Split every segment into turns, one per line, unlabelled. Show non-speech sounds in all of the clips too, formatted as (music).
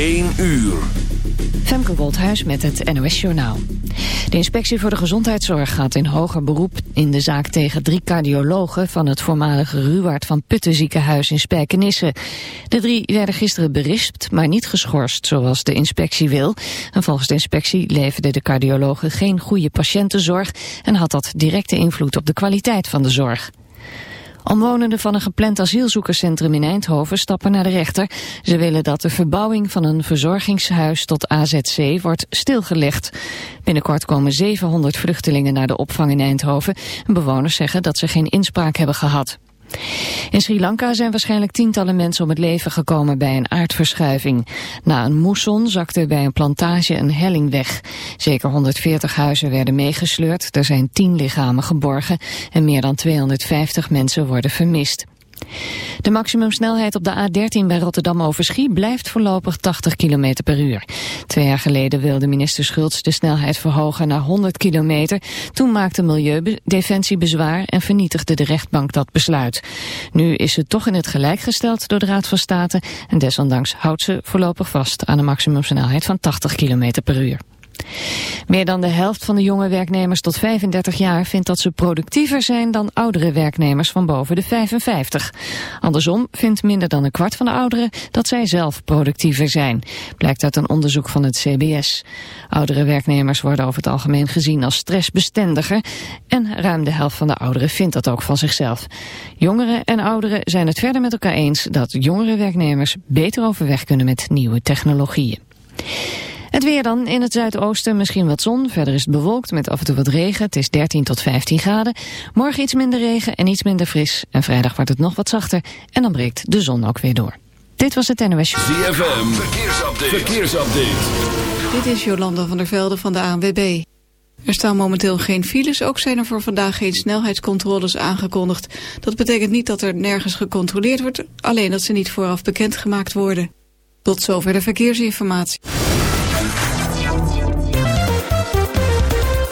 1 uur.
Femke Woldhuis met het NOS Journaal. De inspectie voor de gezondheidszorg gaat in hoger beroep in de zaak tegen drie cardiologen van het voormalige Ruwaard van Putten ziekenhuis in Spijkenisse. De drie werden gisteren berispt, maar niet geschorst zoals de inspectie wil. En volgens de inspectie leverden de cardiologen geen goede patiëntenzorg en had dat directe invloed op de kwaliteit van de zorg. Omwonenden van een gepland asielzoekerscentrum in Eindhoven stappen naar de rechter. Ze willen dat de verbouwing van een verzorgingshuis tot AZC wordt stilgelegd. Binnenkort komen 700 vluchtelingen naar de opvang in Eindhoven. Bewoners zeggen dat ze geen inspraak hebben gehad. In Sri Lanka zijn waarschijnlijk tientallen mensen om het leven gekomen bij een aardverschuiving. Na een moesson zakte bij een plantage een helling weg. Zeker 140 huizen werden meegesleurd, er zijn 10 lichamen geborgen en meer dan 250 mensen worden vermist. De maximumsnelheid op de A13 bij Rotterdam over Schie blijft voorlopig 80 km per uur. Twee jaar geleden wilde minister Schultz de snelheid verhogen naar 100 kilometer. Toen maakte Milieudefensie bezwaar en vernietigde de rechtbank dat besluit. Nu is het toch in het gelijk gesteld door de Raad van State en desondanks houdt ze voorlopig vast aan een maximumsnelheid van 80 km per uur. Meer dan de helft van de jonge werknemers tot 35 jaar vindt dat ze productiever zijn dan oudere werknemers van boven de 55. Andersom vindt minder dan een kwart van de ouderen dat zij zelf productiever zijn, blijkt uit een onderzoek van het CBS. Oudere werknemers worden over het algemeen gezien als stressbestendiger en ruim de helft van de ouderen vindt dat ook van zichzelf. Jongeren en ouderen zijn het verder met elkaar eens dat jongere werknemers beter overweg kunnen met nieuwe technologieën. Het weer dan. In het zuidoosten misschien wat zon. Verder is het bewolkt met af en toe wat regen. Het is 13 tot 15 graden. Morgen iets minder regen en iets minder fris. En vrijdag wordt het nog wat zachter. En dan breekt de zon ook weer door. Dit was het NOS.
ZFM. Verkeersupdate. Verkeersupdate.
Dit is Jolanda van der Velde van de ANWB. Er staan momenteel geen files, ook zijn er voor vandaag geen snelheidscontroles aangekondigd. Dat betekent niet dat er nergens gecontroleerd wordt, alleen dat ze niet vooraf bekendgemaakt worden. Tot zover de verkeersinformatie.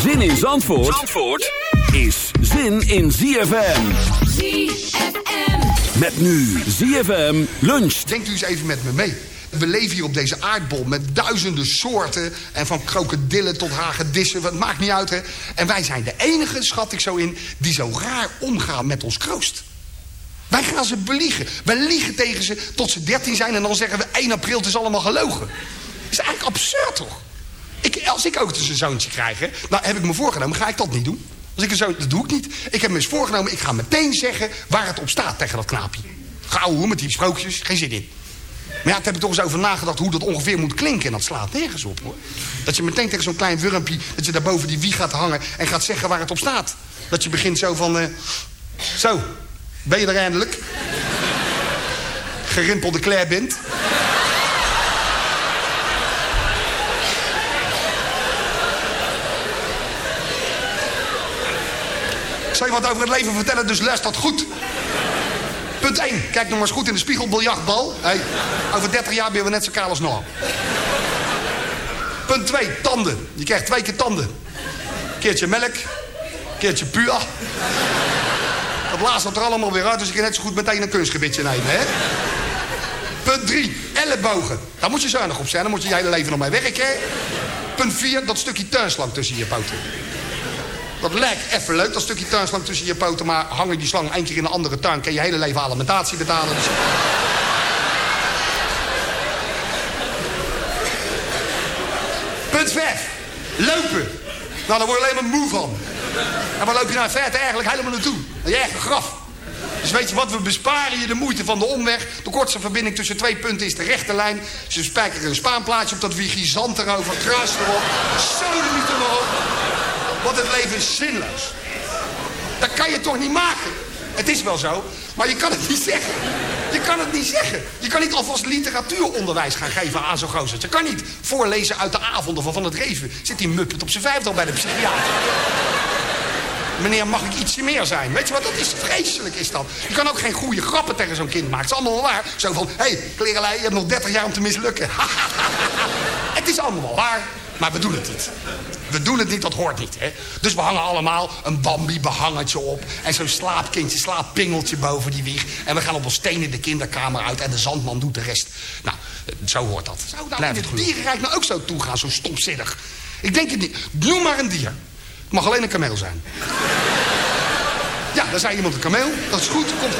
Zin in Zandvoort, Zandvoort is zin in ZFM.
ZFM.
Met nu ZFM luncht.
Denkt u eens even met me mee. We leven hier op deze aardbol met duizenden soorten. En van krokodillen tot hagedissen. Het maakt niet uit, hè. En wij zijn de enige, schat ik zo in... die zo raar omgaan met ons kroost. Wij gaan ze beliegen. Wij liegen tegen ze tot ze 13 zijn... en dan zeggen we 1 april, het is allemaal gelogen. Dat is eigenlijk absurd, toch? Ik, als ik ook een zoontje krijg, hè, nou heb ik me voorgenomen, ga ik dat niet doen. Als ik een zoon, dat doe ik niet. Ik heb me eens voorgenomen, ik ga meteen zeggen waar het op staat tegen dat knaapje. Gauw hoor, met die sprookjes, geen zin in. Maar ja, daar heb ik toch eens over nagedacht hoe dat ongeveer moet klinken. En dat slaat nergens op, hoor. Dat je meteen tegen zo'n klein wurmpje, dat je daar boven die wie gaat hangen... en gaat zeggen waar het op staat. Dat je begint zo van... eh, zo, ben je er eindelijk? Gerimpelde Claire bent. Zal je wat over het leven vertellen, dus luister dat goed. Punt 1. Kijk nog maar eens goed in de spiegel, biljartbal. Hey, over 30 jaar ben je net zo kaal als nou. Punt 2, tanden. Je krijgt twee keer tanden. Keertje melk, keertje puur. Dat laatste er allemaal weer uit, dus je kan net zo goed meteen een kunstgebitje nemen, hè? Punt 3, ellebogen. Daar moet je zuinig op zijn, dan moet je je hele leven nog mee werken. Punt 4, dat stukje tuinslang tussen je poten. Dat lijkt even leuk, dat stukje tuinslang tussen je poten... maar hangen die slang één in een andere tuin... kan je hele leven alimentatie betalen. Dus... Punt 5. Lopen. Nou, daar word je alleen maar moe van. En waar loop je nou in feite eigenlijk helemaal naartoe? Naar je eigen graf. Dus weet je wat, we besparen je de moeite van de omweg. De kortste verbinding tussen twee punten is de rechte lijn. Ze spijkeren een spaanplaatje op dat wiegizant erover, kruis erop. Zo de niet op. Want het leven is zinloos. Dat kan je toch niet maken? Het is wel zo, maar je kan het niet zeggen. Je kan het niet zeggen. Je kan niet alvast literatuuronderwijs gaan geven aan zo'n gozer. Je kan niet voorlezen uit de avonden van Van het Reven. Zit die muppet op zijn vijfde al bij de psychiater. Meneer, mag ik ietsje meer zijn? Weet je wat, dat is vreselijk is dat. Je kan ook geen goede grappen tegen zo'n kind maken. Het is allemaal waar. Zo van, hé, hey, klerenlei, je hebt nog 30 jaar om te mislukken. (laughs) het is allemaal waar, maar we doen het niet. We doen het niet, dat hoort niet, hè. Dus we hangen allemaal een Bambi-behangetje op... en zo'n slaapkindje, slaappingeltje boven die wieg... en we gaan op ons stenen de kinderkamer uit... en de zandman doet de rest. Nou, zo hoort dat. Zou nou in het dierenrijk nou ook zo toegaan, zo stomzinnig? Ik denk het niet. Noem maar een dier. Het mag alleen een kameel zijn. (laughs) Ja, daar zei iemand een kameel. Dat is goed. Komt.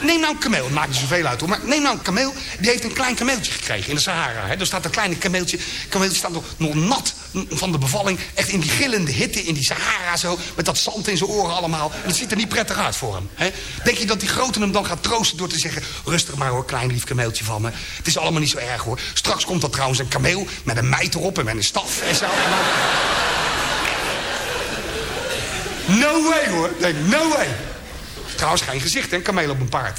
Neem nou een kameel. Het maakt niet zoveel uit hoor. Maar neem nou een kameel. Die heeft een klein kameeltje gekregen in de Sahara. Hè. Er staat een kleine kameeltje. kameeltje staat nog, nog nat van de bevalling. Echt in die gillende hitte in die Sahara zo. Met dat zand in zijn oren allemaal. En dat ziet er niet prettig uit voor hem. Hè. Denk je dat die grote hem dan gaat troosten door te zeggen... Rustig maar hoor, klein lief kameeltje van me. Het is allemaal niet zo erg hoor. Straks komt er trouwens een kameel met een meid erop en met een staf en zo. No way hoor. Denk, no way. Trouwens geen gezicht? Een kameel op een paard.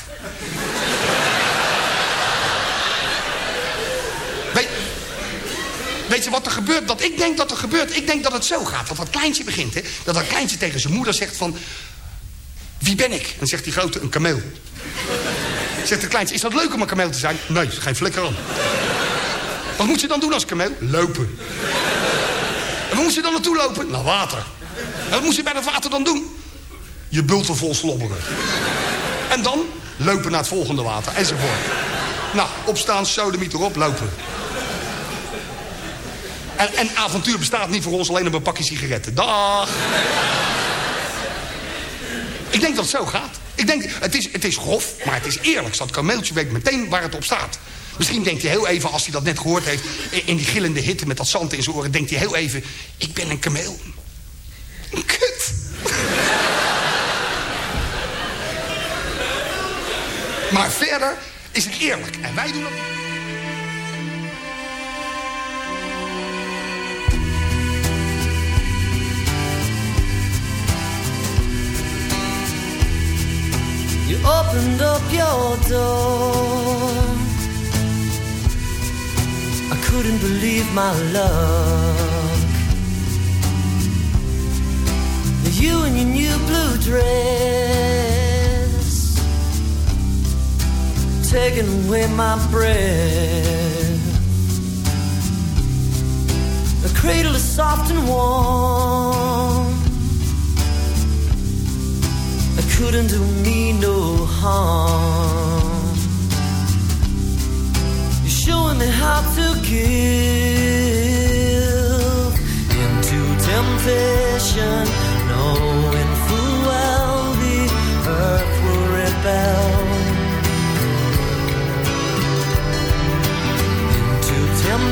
Weet, je wat er gebeurt? Dat ik denk dat er gebeurt. Ik denk dat het zo gaat. Dat dat kleintje begint, hè? Dat dat kleintje tegen zijn moeder zegt van... Wie ben ik? En zegt die grote, een kameel. Zegt het kleintje, is dat leuk om een kameel te zijn? Nee, geen flikker aan. Wat moet je dan doen als kameel? Lopen. En waar moet je dan naartoe lopen? Naar water. En wat moest je bij dat water dan doen? Je bulten vol slobberen. En dan lopen naar het volgende water, enzovoort. Nou, opstaan, sodemiet erop, lopen. En, avontuur bestaat niet voor ons alleen op een pakje sigaretten. Dag! Ik denk dat het zo gaat. Ik denk, het is, het is grof, maar het is eerlijk. Dat kameeltje weet meteen waar het op staat. Misschien denkt hij heel even, als hij dat net gehoord heeft... in die gillende hitte met dat zand in zijn oren... denkt hij heel even, ik ben een kameel. Maar verder is het eerlijk. En wij doen dat...
You opened up your door. I couldn't believe my luck. You in your new blue dress, taking away my breath. The cradle is soft and warm. It couldn't do me no harm. You're showing me how to give into temptation, knowing full well the earth will rebel.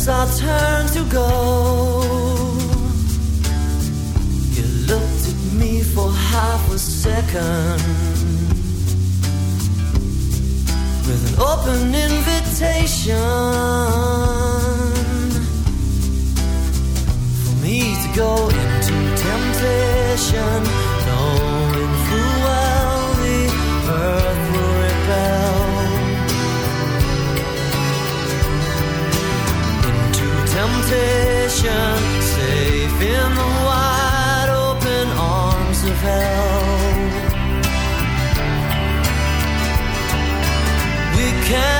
As I turn to go, you looked at me for half a second. With an open invitation for me to go into temptation, knowing temptation, safe in the wide open arms of hell. We can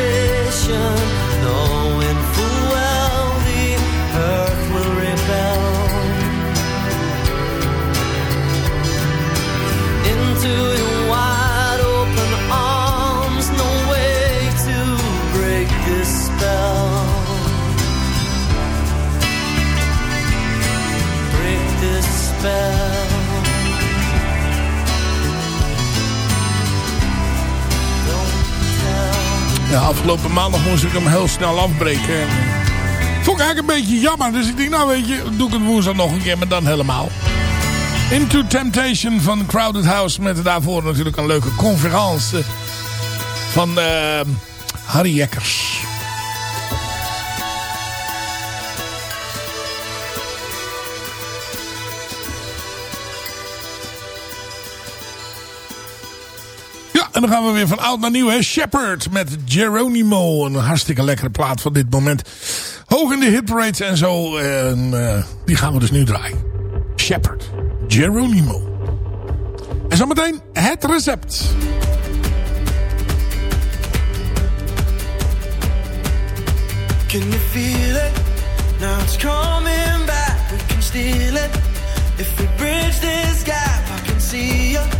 Temptation,
Ja, afgelopen maandag moest ik hem heel snel afbreken. En, vond ik eigenlijk een beetje jammer. Dus ik denk, nou weet je, doe ik het woensdag nog een keer, maar dan helemaal. Into Temptation van Crowded House. Met daarvoor natuurlijk een leuke conferentie van eh, Harry Jekkers. En dan gaan we weer van oud naar nieuw. Hè? Shepherd met Geronimo. Een hartstikke lekkere plaat van dit moment. Hoog in de hitparades en zo. En, eh, die gaan we dus nu draaien. Shepherd. Geronimo. En zometeen het recept.
Can you feel it? Now it's coming back. We can it. If we bridge this I can see you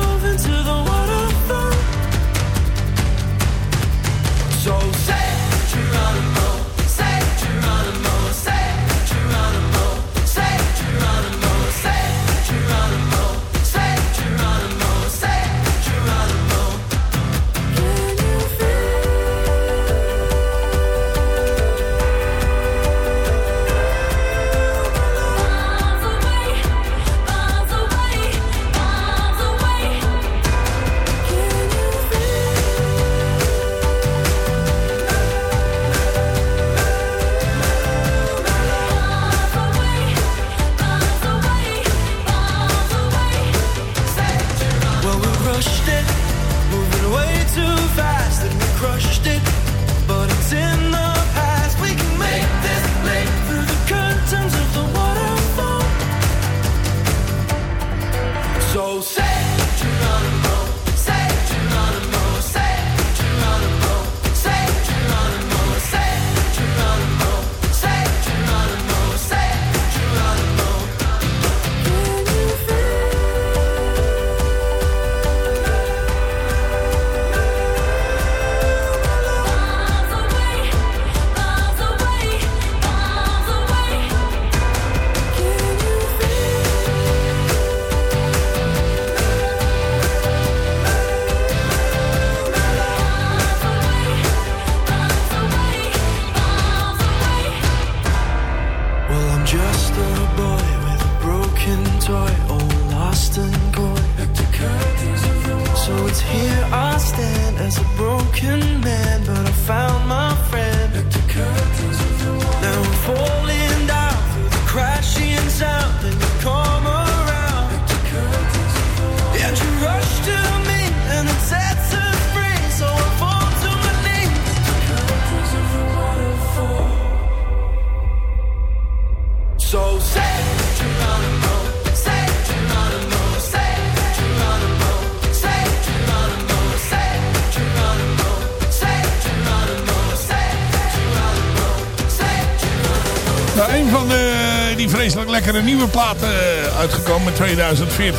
vreselijk lekkere nieuwe platen eh, uitgekomen in 2014.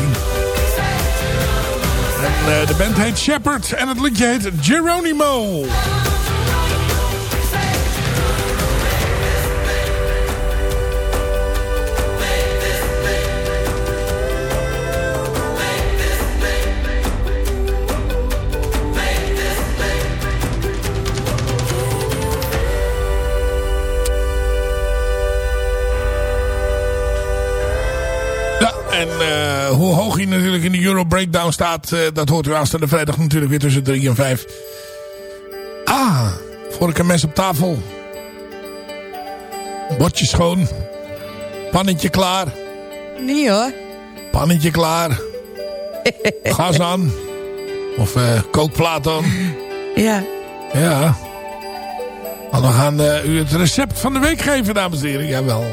En eh, de band heet Shepherd en het liedje heet Geronimo. Euro Breakdown staat... eh, dat hoort u aanstaande vrijdag natuurlijk weer tussen 3 en 5. Ah, vork een mes op tafel. Bordje schoon. Pannetje klaar.
Nee hoor.
Pannetje klaar. (laughs) Gas aan. Of eh, kookplaat aan.
Ja.
Ja. We gaan eh, u het recept van de week geven, dames en heren. Jawel.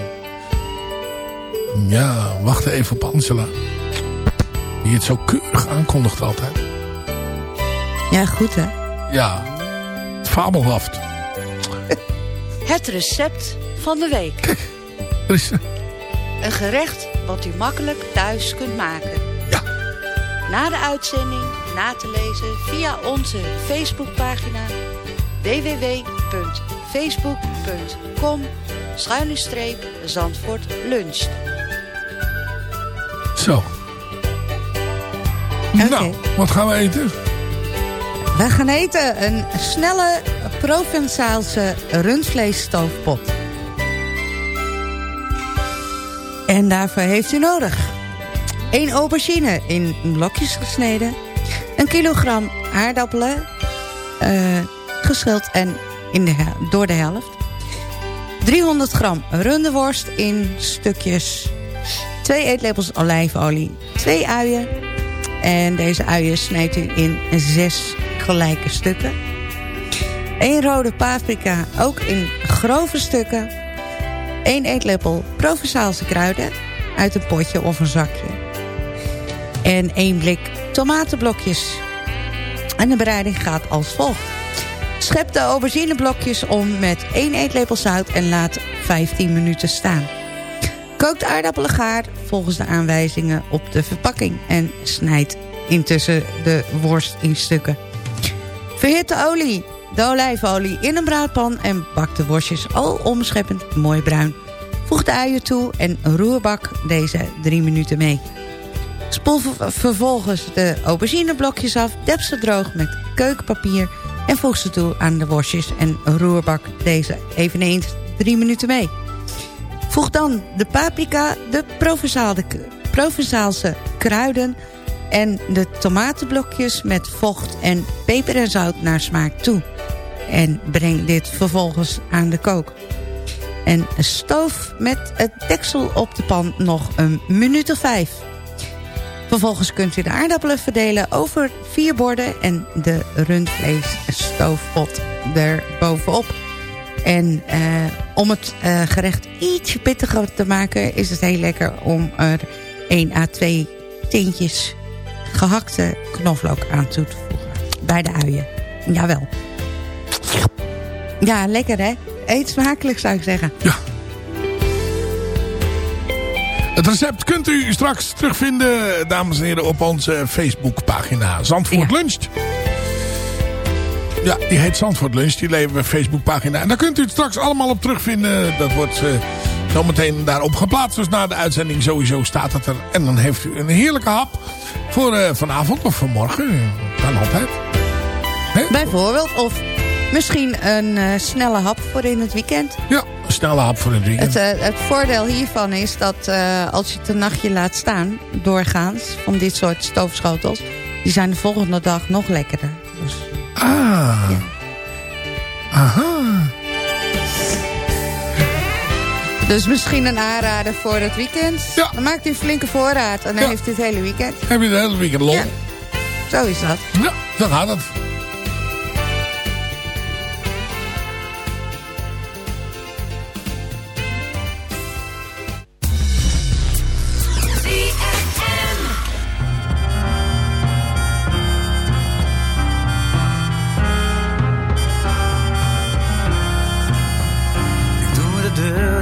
Ja, wacht even op Angela. Die het zo keurig aankondigt altijd.
Ja, goed hè.
Ja, het fabelhaft. (laughs)
Het recept van de week.
Er is-
Een gerecht wat u makkelijk thuis kunt maken. Ja. Na de uitzending na te lezen via onze Facebookpagina www.facebook.com schuine Zandvoort luncht.
Zo. Nou, wat gaan we eten?
We gaan eten een snelle Provençaalse rundvleesstoofpot. En daarvoor heeft u nodig 1 aubergine in blokjes gesneden, een kilogram aardappelen eh, geschild en in de, door de helft, 300 gram rundeworst in stukjes, 2 eetlepels olijfolie, 2 uien en deze uien snijdt u in zes gelijke stukken. 1 rode paprika, ook in grove stukken. 1 eetlepel Provençaalse kruiden uit een potje of een zakje. En 1 blik tomatenblokjes. En de bereiding gaat als volgt. Schep de aubergineblokjes om met 1 eetlepel zout en laat 15 minuten staan. Kook de aardappelen gaar volgens de aanwijzingen op de verpakking... en snijd intussen de worst in stukken. Verhit de olie, de olijfolie in een braadpan... en bak de worstjes al omscheppend mooi bruin. Voeg de uien toe en roerbak deze 3 minuten mee. Spoel ver- vervolgens de aubergineblokjes af, dep ze droog met keukenpapier... en voeg ze toe aan de worstjes en roerbak deze eveneens 3 minuten mee. Voeg dan de paprika, de Provençaalse kruiden en de tomatenblokjes met vocht en peper en zout naar smaak toe. En breng dit vervolgens aan de kook. En stoof met het deksel op de pan nog een minuut of vijf. Vervolgens kunt u de aardappelen verdelen over vier borden... en de rundvleesstoofpot er bovenop. En eh, om het eh, gerecht ietsje pittiger te maken... is het heel lekker om er 1 à 2 tintjes gehakte knoflook aan toe te voegen. Bij de uien. Jawel. Ja, lekker hè? Eet smakelijk zou ik zeggen.
Het recept kunt u straks terugvinden, dames en heren, op onze Facebookpagina Zandvoort Luncht. Ja, die heet Zandvoort Lunch, die leveren we Facebookpagina. En daar kunt u het straks allemaal op terugvinden. Dat wordt eh, zometeen daarop geplaatst. Dus na de uitzending sowieso staat het er. En dan heeft u een heerlijke hap voor eh, vanavond of vanmorgen. Kan altijd.
Bijvoorbeeld. Of misschien een eh, snelle hap voor in het weekend.
Ja, een snelle hap voor in het weekend.
Het, het voordeel hiervan is dat als je het een nachtje laat staan... doorgaans van dit soort stoofschotels... die zijn de volgende dag nog lekkerder. Dus,
Ah. Aha.
dus misschien een aanrader voor het weekend. Dan maakt u een flinke voorraad en dan heeft u het hele weekend.
Heb je de hele weekend lol.
Ja. Zo is dat.
Ja, zo gaat het.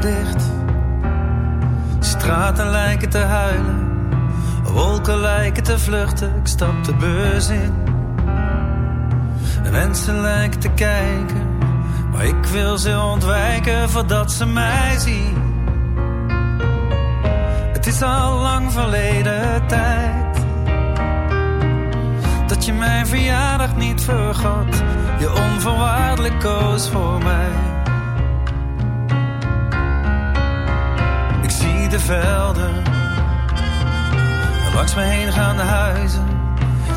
Dicht.
lijken te huilen. Wolken lijken te vluchten. Ik stap de bus in. En mensen lijken te kijken. Maar ik wil ze ontwijken voordat ze mij zien. Het is al lang verleden tijd. Dat je mijn verjaardag niet vergat. Je onvoorwaardelijk koos voor mij. De velden. En langs me heen gaan de huizen.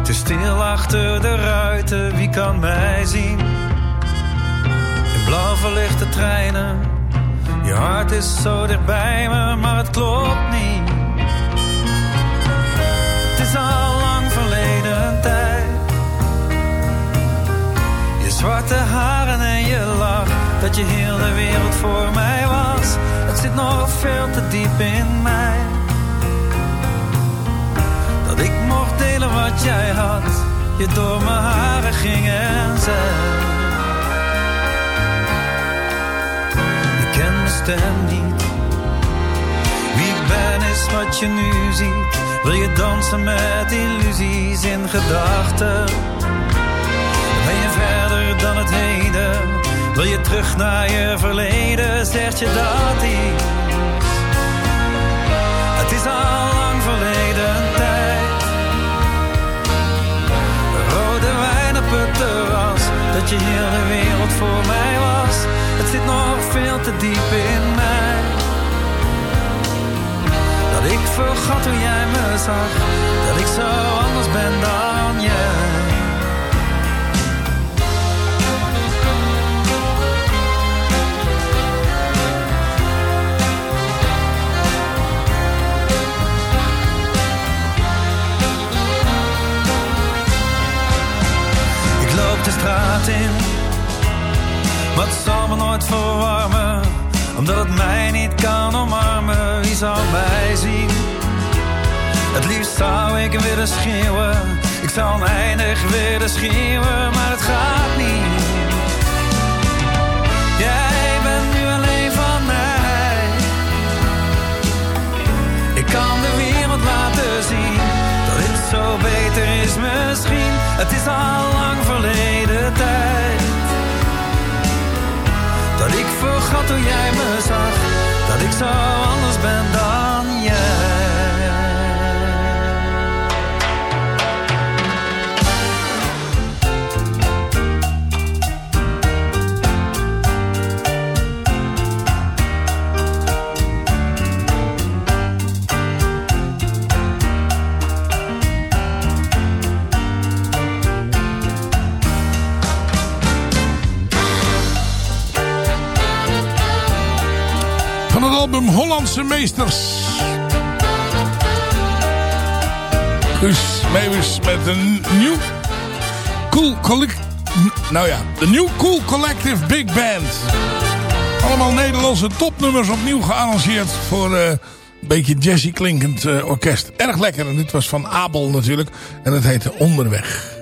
Is stil achter de ruiten. Wie kan mij zien? In blauw verlichte treinen. Je hart is zo dichtbij me, maar het klopt niet. Het is al lang verleden tijd. Je zwarte haren en je lach, dat je heel de wereld voor mij was. Zit nog veel te diep in mij. Dat ik mocht delen wat jij had, je door mijn haren ging en zei. Ik ken mijn stem niet. Wie ik ben is wat je nu ziet. Wil je dansen met illusies in gedachten? Ben je verder dan het heden? Terug naar je verleden? Zegt je dat iets? Het is al lang verleden tijd. Rode wijn op het terras, dat je heel de wereld voor mij was. Het zit nog veel te diep in mij. Dat ik vergat hoe jij me zag, dat ik zo ik willen schreeuwen, ik zou oneindig willen schreeuwen, maar het gaat niet. Jij bent nu alleen van mij. Ik kan de wereld laten zien dat dit zo beter is misschien. Het is al lang verleden tijd. Dat ik vergat hoe jij me zag. Dat ik zo anders ben dan jij.
Hollandse Meesters. Guus Meeuwis met een nieuw cool collect... Nou ja, de New Cool Collective Big Band. Allemaal Nederlandse topnummers opnieuw gearrangeerd voor eh, een beetje jazzy klinkend eh, orkest. Erg lekker. En dit was van Abel natuurlijk. En het heette Onderweg.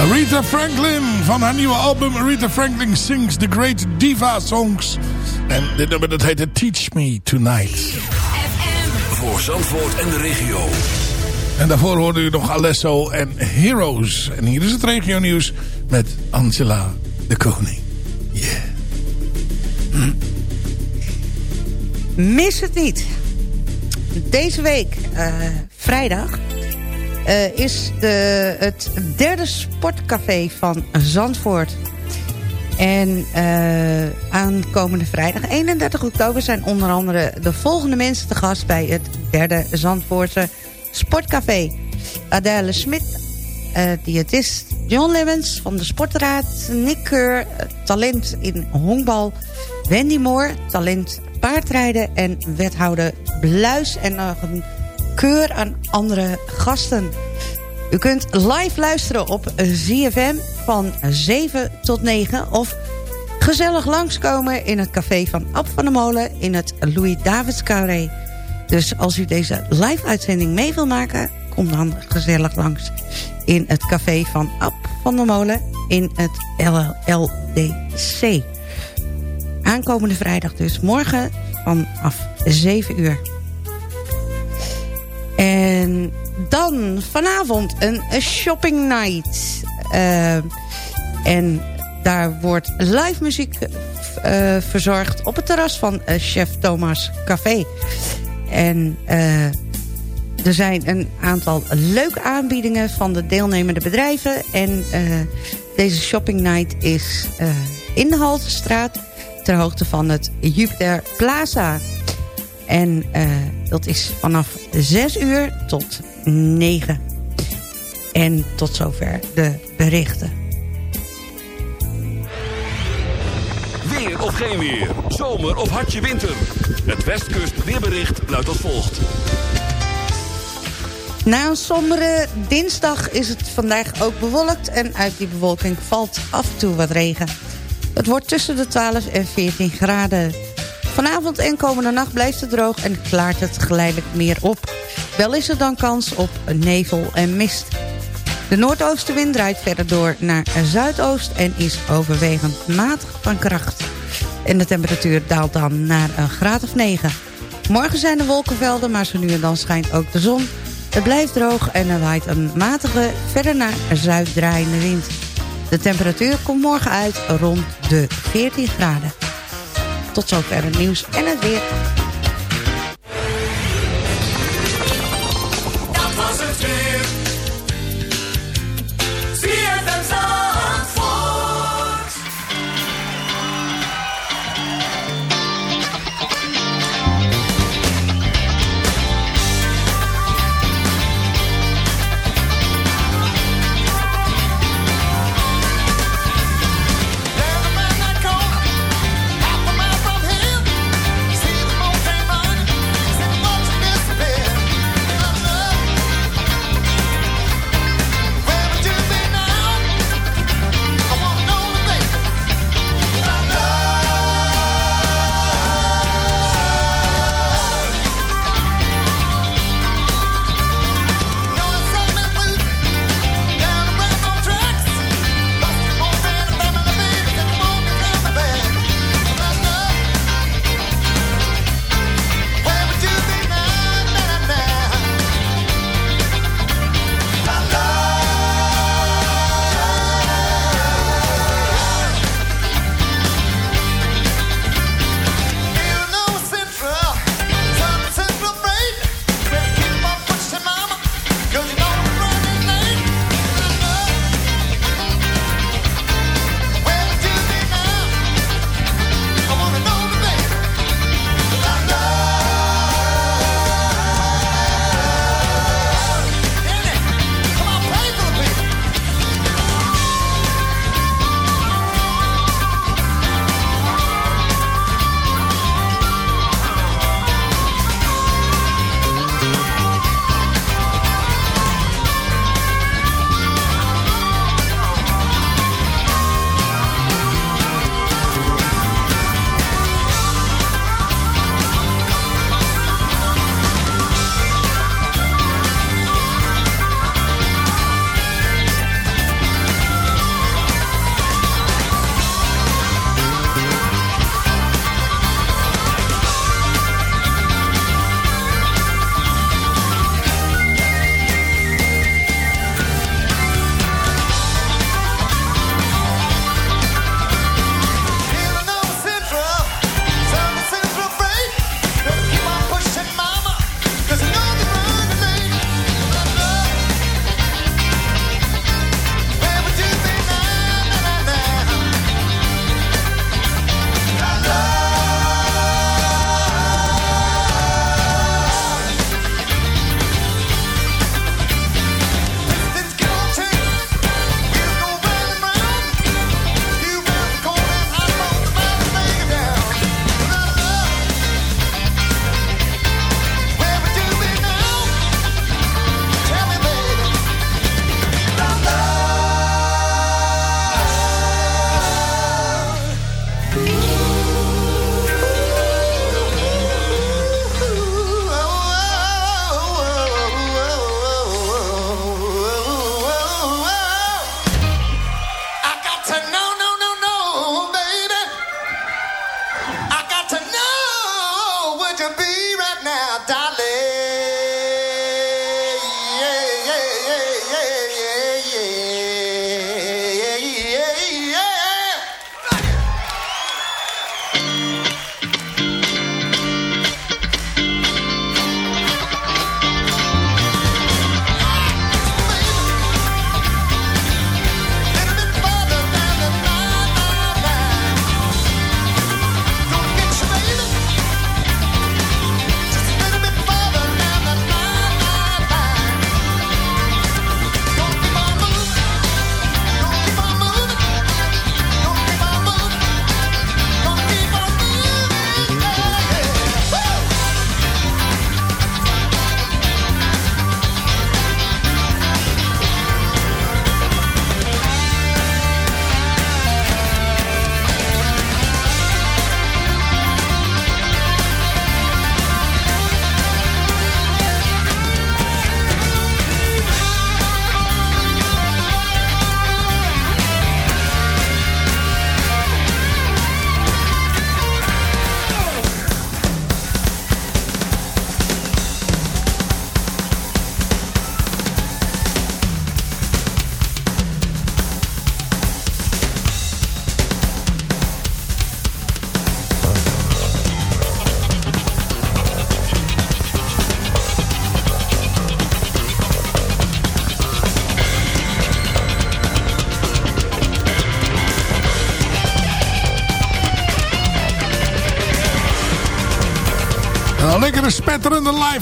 Aretha Franklin van haar nieuwe album Aretha Franklin Sings the Great Diva Songs. En dit nummer dat heette Teach Me Tonight.
Voor Zandvoort en de regio.
En daarvoor hoorde u nog Alesso en Heroes. En hier is het regio nieuws met Angela de Koning.
Mis het niet. Deze week, eh, vrijdag, eh, is de, het derde sportcafé van Zandvoort. En eh, aankomende vrijdag, 31 oktober, zijn onder andere de volgende mensen te gast bij het derde Zandvoortse sportcafé. Adele Smit, eh, diëtist John Lemmens van de Sportraad, Nick Keur, talent in honkbal, Wendy Moore, talent paardrijden en wethouder Bluis en nog een keur aan andere gasten. U kunt live luisteren op ZFM van 7 tot 9 of gezellig langskomen in het café van Ab van der Molen in het Louis Davids Carré. Dus als u deze live-uitzending mee wil maken, kom dan gezellig langs in het café van Ab van der Molen in het LLDC. Aankomende vrijdag dus, morgen vanaf 7 uur. En dan vanavond een shopping night. Eh, en daar wordt live muziek eh, verzorgd op het terras van eh, chef Thomas Café. En er zijn een aantal leuke aanbiedingen van de deelnemende bedrijven. En deze shopping night is in de Haltestraat ter hoogte van het Jupiter Plaza. En dat is vanaf 6 uur tot 9. En tot zover de berichten.
Weer of geen weer. Zomer of hartje winter. Het Westkust weerbericht luidt als volgt.
Na een sombere dinsdag is het vandaag ook bewolkt... en uit die bewolking valt af en toe wat regen. Het wordt tussen de 12 en 14 graden. Vanavond en komende nacht blijft het droog en klaart het geleidelijk meer op. Wel is er dan kans op nevel en mist. De noordoostenwind draait verder door naar zuidoost en is overwegend matig van kracht. En de temperatuur daalt dan naar een graad of 9. Morgen zijn er wolkenvelden, maar zo nu en dan schijnt ook de zon. Het blijft droog en er waait een matige, verder naar zuid draaiende wind. De temperatuur komt morgen uit rond de 14 graden.
Tot zover het nieuws en het weer.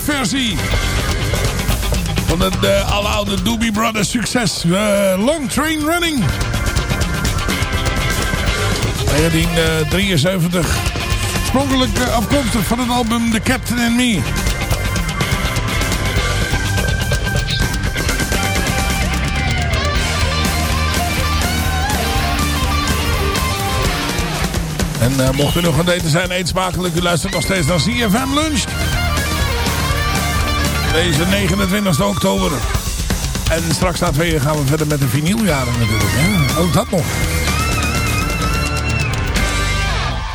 Versie. Van het uh, aloude Doobie Brothers succes. Uh, Long Train Running. 1973. Oorspronkelijk uh, afkomstig van het album The Captain and Me. En uh, mocht u nog aan eten zijn, eet smakelijk. U luistert nog steeds naar CFM Lunch. Deze 29 oktober. En straks na tweeën gaan we verder met de vinyljaren natuurlijk. Ook dat nog.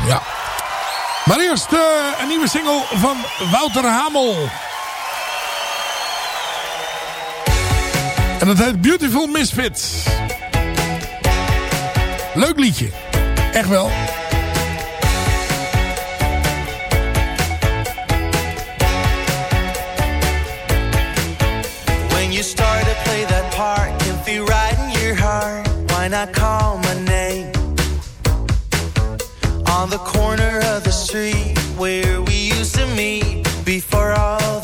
Ja. Maar eerst uh, een nieuwe single van Wouter Hamel. En dat heet Beautiful Misfits. Leuk liedje. Echt wel.
Why not call my name? On the corner of the street where we used to meet before all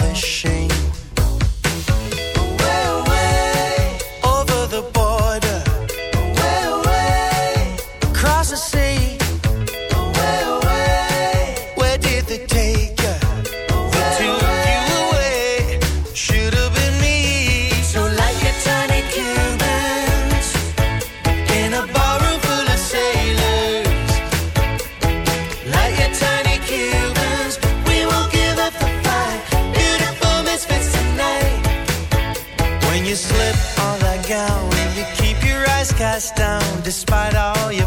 despite all your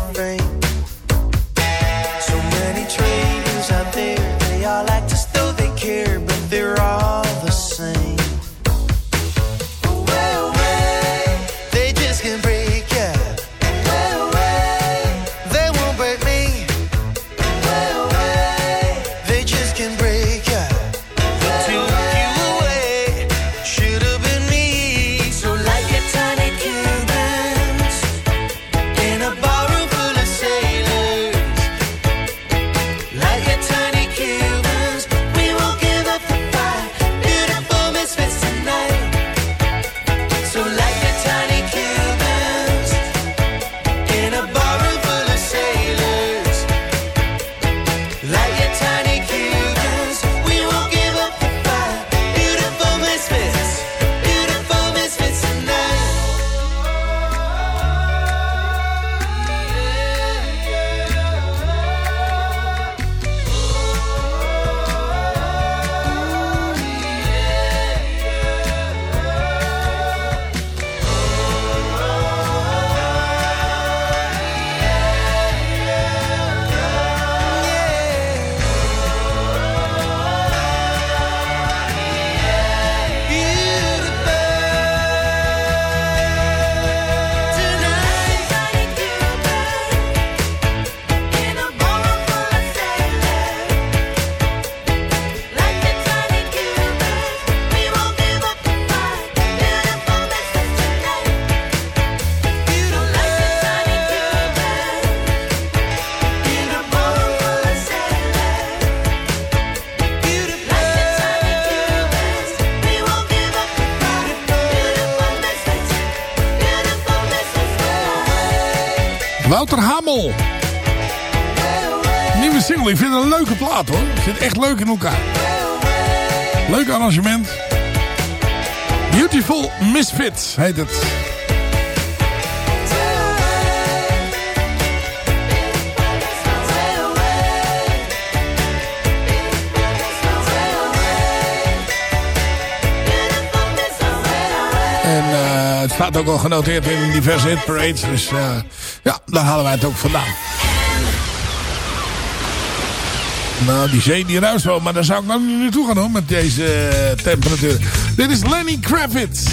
plaat zit echt leuk in elkaar. Leuk arrangement. Beautiful Misfits heet het. En eh, het staat ook al genoteerd in diverse hitparades. Dus eh, ja, daar halen wij het ook vandaan. Nou, die zee die ruist wel, maar daar zou ik nou niet naartoe gaan hoor, met deze eh, temperatuur. Dit is Lenny Kravitz.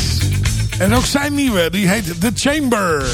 En ook zijn nieuwe, die heet The Chamber.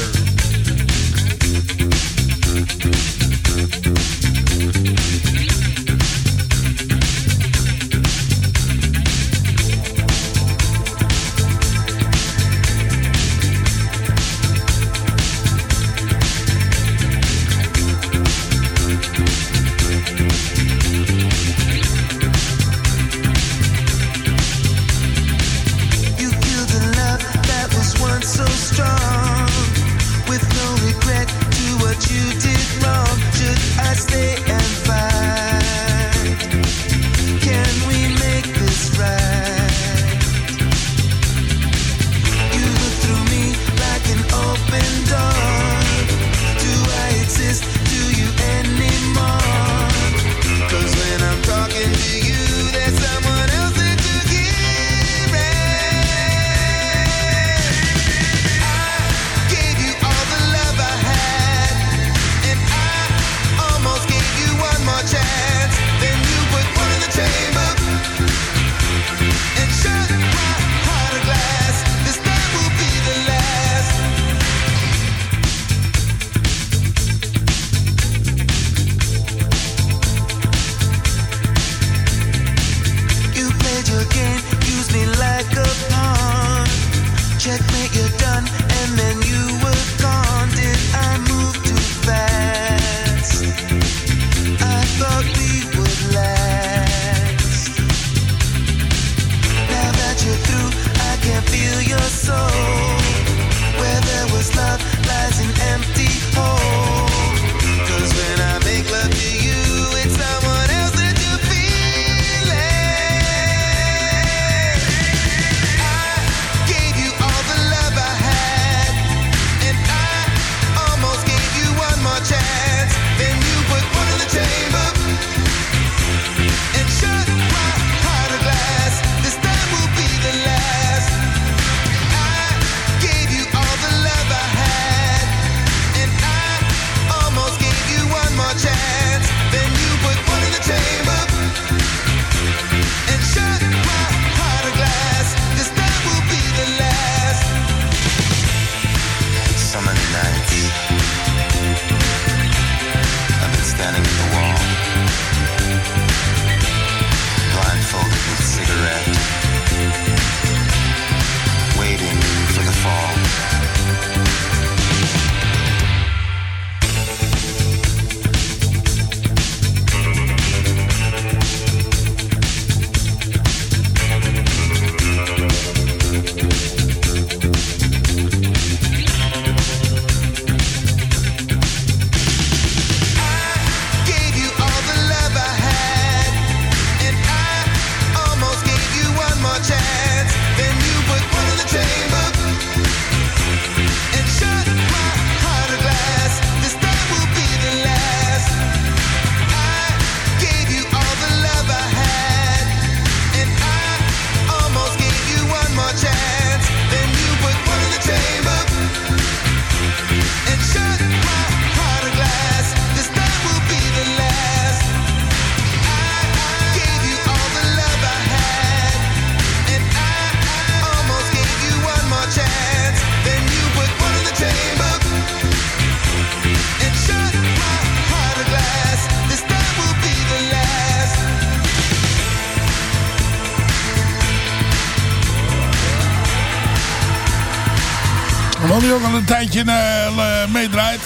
Tijdje uh, meedraait.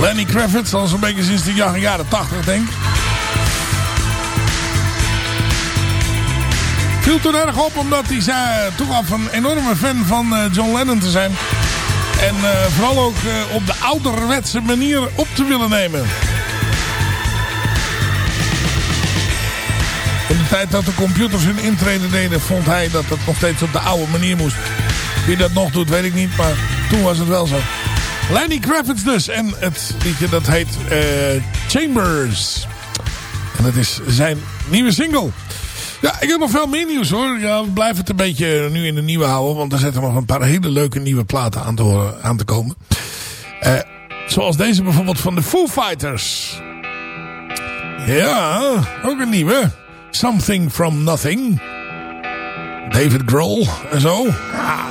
Lenny Kravitz, al zo'n beetje sinds de jaren 80 denk. Viel toen erg op omdat hij zei toch af een enorme fan van uh, John Lennon te zijn. En vooral ook op de ouderwetse manier op te willen nemen. In de tijd dat de computers hun intrede deden, vond hij dat het nog steeds op de oude manier moest. Wie dat nog doet, weet ik niet, maar toen was het wel zo. Lenny Kravitz dus. En het liedje dat heet uh, Chambers. En dat is zijn nieuwe single. Ja, ik heb nog veel meer nieuws hoor. Ja, we blijven het een beetje nu in de nieuwe houden. Want er zitten nog een paar hele leuke nieuwe platen aan te, horen, aan te komen. Uh, zoals deze bijvoorbeeld van de Foo Fighters. Ja, ook een nieuwe. Something from Nothing. David Grohl en zo. Ah.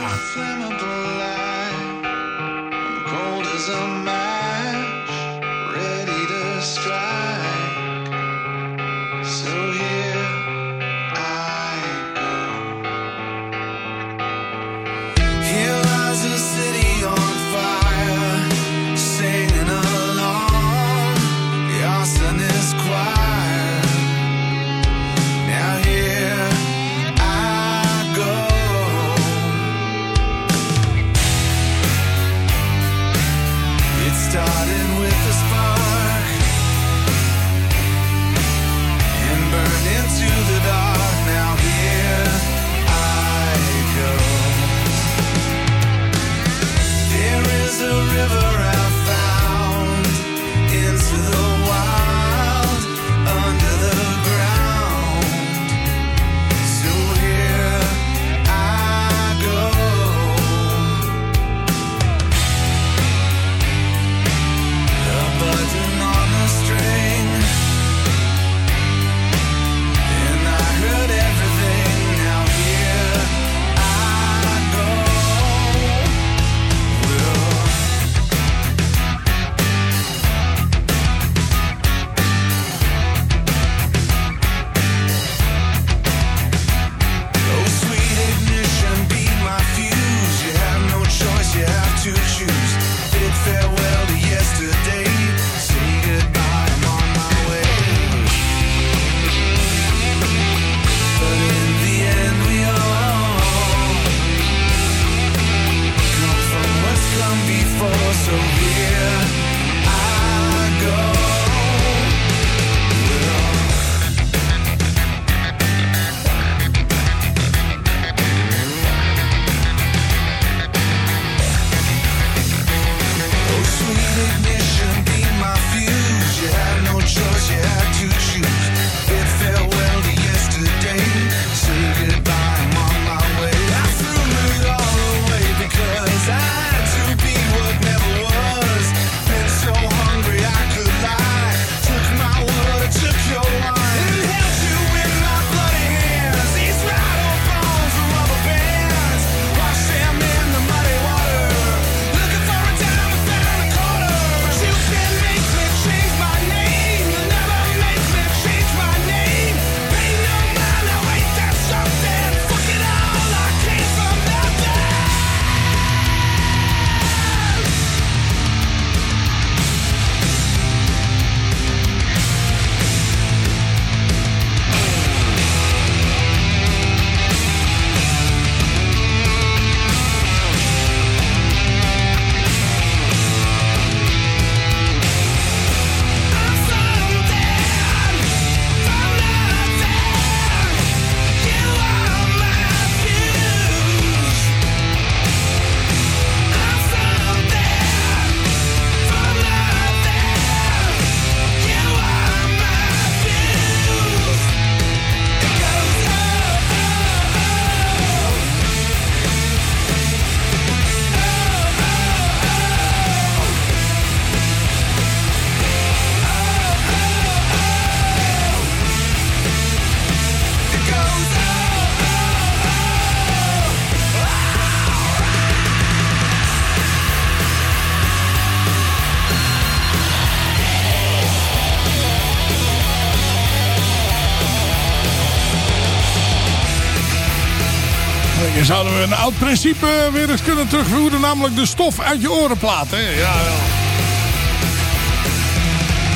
Een oud principe weer eens kunnen terugvoeren. Namelijk de stof uit je orenplaat. Hè? Ja.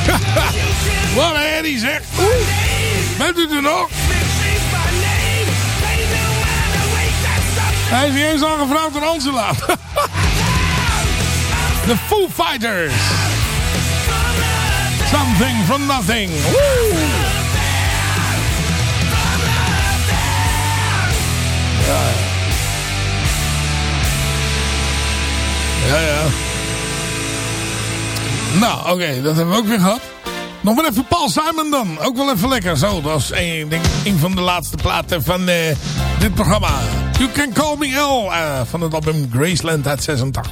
(laughs) Wat een herrie. Bent u er nog? Hij is niet eens aangevraagd door Angela. (laughs) The Foo Fighters. Something from nothing. Ja. Ja. Nou, oké, dat hebben we ook weer gehad. Nog maar even Paul Simon dan. Ook wel even lekker. Zo, dat is een, van de laatste platen van uh, dit programma. You Can Call Me L. Uh, van het album Graceland uit 86.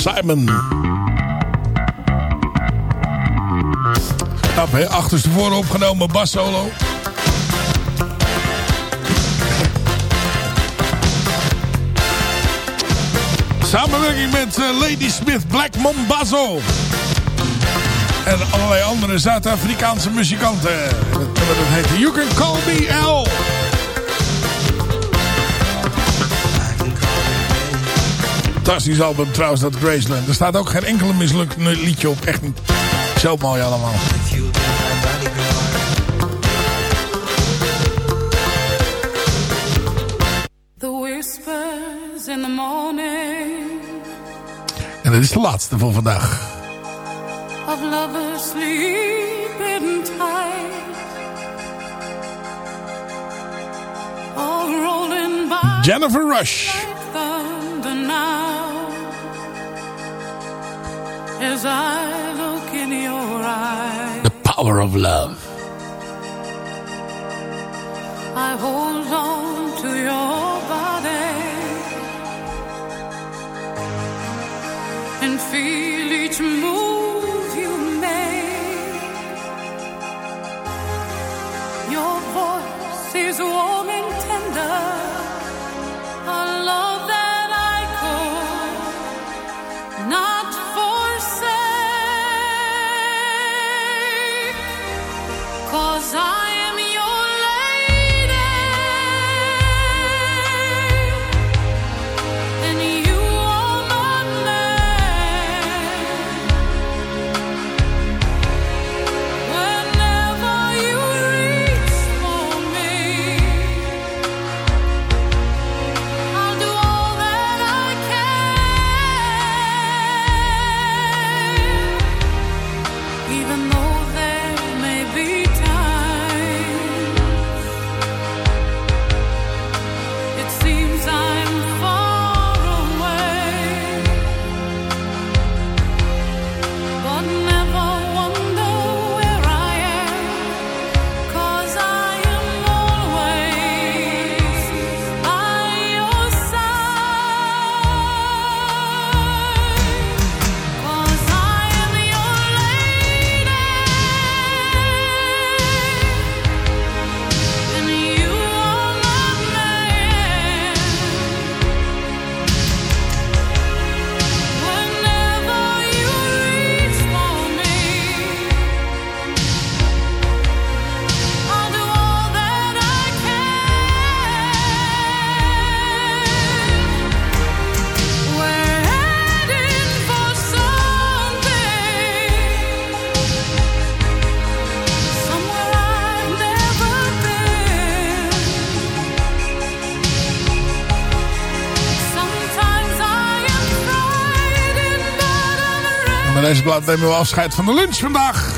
Simon. Knap hè, achterstevoren opgenomen bas solo. Samenwerking met eh, Lady Smith, Black Mombazo. En allerlei andere Zuid-Afrikaanse muzikanten. Dat heet You Can Call Me L. Fantastisch album trouwens, dat Graceland. Er staat ook geen enkele mislukte liedje op. Echt niet. Zo mooi allemaal. The in the morning. En dat is de laatste voor vandaag.
Of lovers sleeping tight. All rolling by.
Jennifer Rush.
As I look in your eyes,
The Power of Love.
I hold on to your body and feel each move
plaat nemen we afscheid van de lunch vandaag.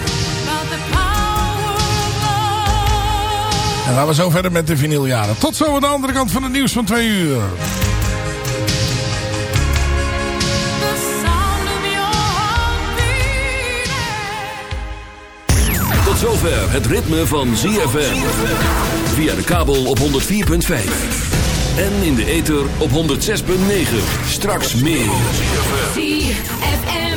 En gaan we zo verder met de vinyljaren. Tot zo aan de andere kant van het nieuws van twee uur.
Tot zover het ritme van ZFM. Via de kabel op 104.5. En in de ether op 106.9. Straks meer.